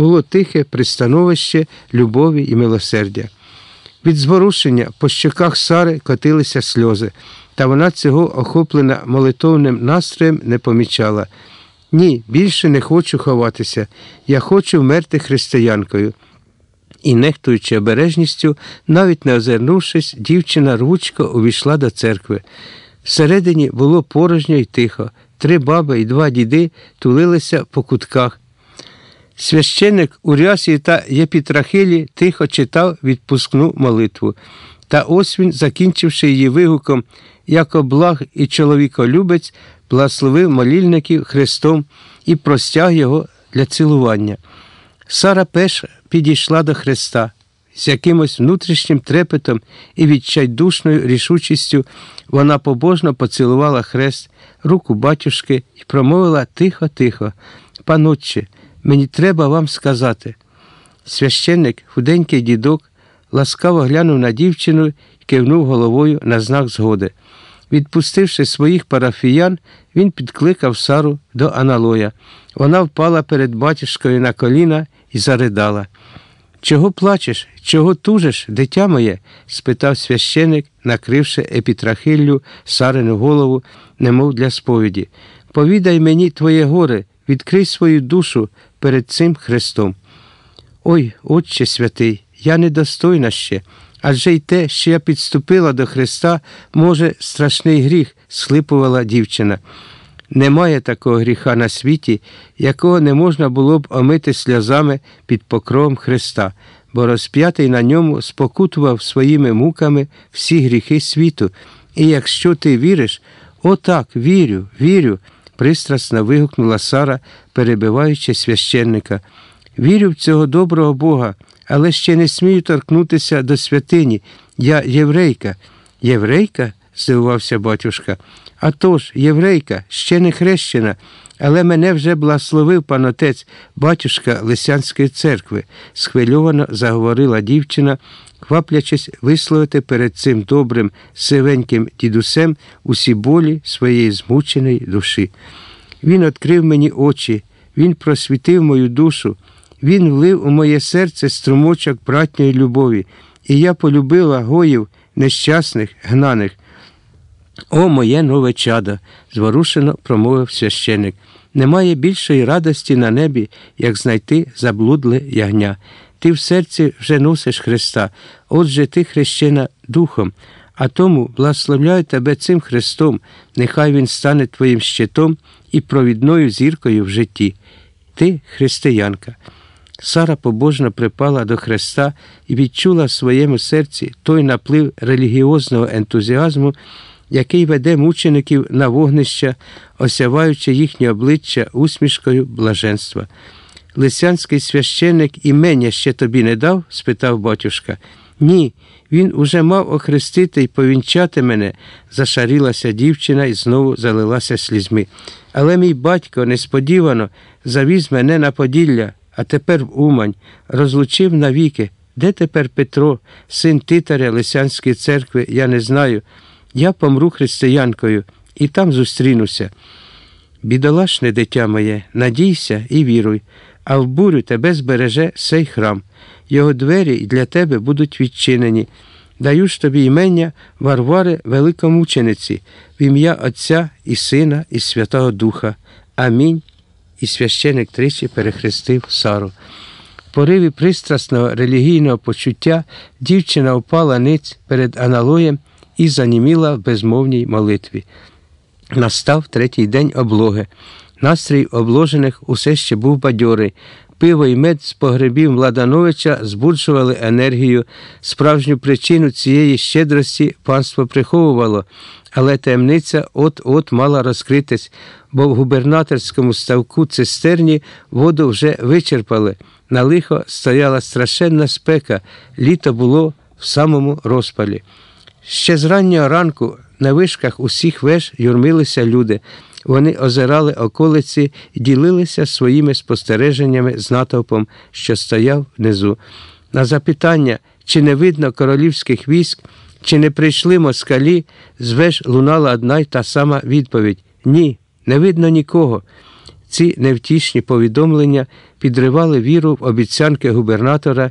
було тихе пристановище любові і милосердя. Від зворушення по щоках Сари котилися сльози, та вона цього охоплена молитовним настроєм не помічала. Ні, більше не хочу ховатися. Я хочу вмерти християнкою. І, нехтуючи обережністю, навіть не озирнувшись, дівчина рвучко увійшла до церкви. Всередині було порожньо й тихо. Три баби і два діди тулилися по кутках. Священик у рясі та єпітрахилі тихо читав відпускну молитву. Та ось він, закінчивши її вигуком, як облаг і чоловіколюбець, благословив молільників Христом і простяг його для цілування. Сара Пеш підійшла до Христа. З якимось внутрішнім трепетом і відчайдушною рішучістю вона побожно поцілувала хрест, руку батюшки і промовила тихо-тихо. Панотче, мені треба вам сказати. Священник, худенький дідок, ласкаво глянув на дівчину і кивнув головою на знак згоди. Відпустивши своїх парафіян, він підкликав Сару до аналоя. Вона впала перед батюшкою на коліна і заридала. Чого плачеш, чого тужиш, дитя моє? спитав священик, накривши епітрахиллю Сарину голову, немов для сповіді. Повідай мені твоє горе, відкрий свою душу перед цим Христом. Ой, Отче святий, я недостойна ще, адже й те, що я підступила до Христа, може, страшний гріх, схлипувала дівчина. Немає такого гріха на світі, якого не можна було б омити сльозами під покровом Христа, бо розп'ятий на ньому спокутував своїми муками всі гріхи світу. І якщо ти віриш, отак, вірю, вірю, пристрасно вигукнула Сара, перебиваючи священника. Вірю в цього доброго Бога, але ще не смію торкнутися до святині. Я єврейка. Єврейка? здивувався батюшка. «А тож, єврейка, ще не хрещена, але мене вже благословив пан отець, батюшка Лисянської церкви, схвильовано заговорила дівчина, кваплячись висловити перед цим добрим, сивеньким дідусем усі болі своєї змученої душі. Він відкрив мені очі, він просвітив мою душу, він влив у моє серце струмочок братньої любові, і я полюбила гоїв нещасних, гнаних. О, моє нове чадо, зворушено промовив священик. Немає більшої радості на небі, як знайти заблудле ягня. Ти в серці вже носиш Христа, отже ти хрещена Духом, а тому благословляю тебе цим Христом, нехай Він стане твоїм щитом і провідною зіркою в житті. Ти християнка. Сара побожно припала до Христа і відчула в своєму серці той наплив релігіозного ентузіазму, який веде мучеників на вогнища, осяваючи їхні обличчя усмішкою блаженства. Лисянський священник імення ще тобі не дав? спитав батюшка. Ні, він уже мав охрестити і повінчати мене, зашарілася дівчина і знову залилася слізьми. Але мій батько несподівано завіз мене на Поділля, а тепер в Умань, розлучив навіки. Де тепер Петро, син титаря Лисянської церкви, я не знаю. Я помру християнкою і там зустрінуся. Бідолашне дитя моє, надійся і віруй, а в бурю тебе збереже сей храм. Його двері для тебе будуть відчинені. Даю ж тобі імення Варвари великомучениці, в ім'я Отця і Сина, і Святого Духа. Амінь. І священик тричі перехрестив Сару. В пориві пристрасного релігійного почуття дівчина впала ниць перед аналоєм і заніміла в безмовній молитві. Настав третій день облоги. Настрій обложених усе ще був бадьорий. Пиво і мед з погребів Младановича збуджували енергію. Справжню причину цієї щедрості панство приховувало, але таємниця от-от мала розкритись, бо в губернаторському ставку цистерні воду вже вичерпали. На лихо стояла страшенна спека, літо було в самому розпалі. Ще з раннього ранку на вишках усіх веж юрмилися люди. Вони озирали околиці і ділилися своїми спостереженнями з натовпом, що стояв внизу. На запитання, чи не видно королівських військ, чи не прийшли москалі, з веж лунала одна й та сама відповідь Ні, не видно нікого. Ці невтішні повідомлення підривали віру в обіцянки губернатора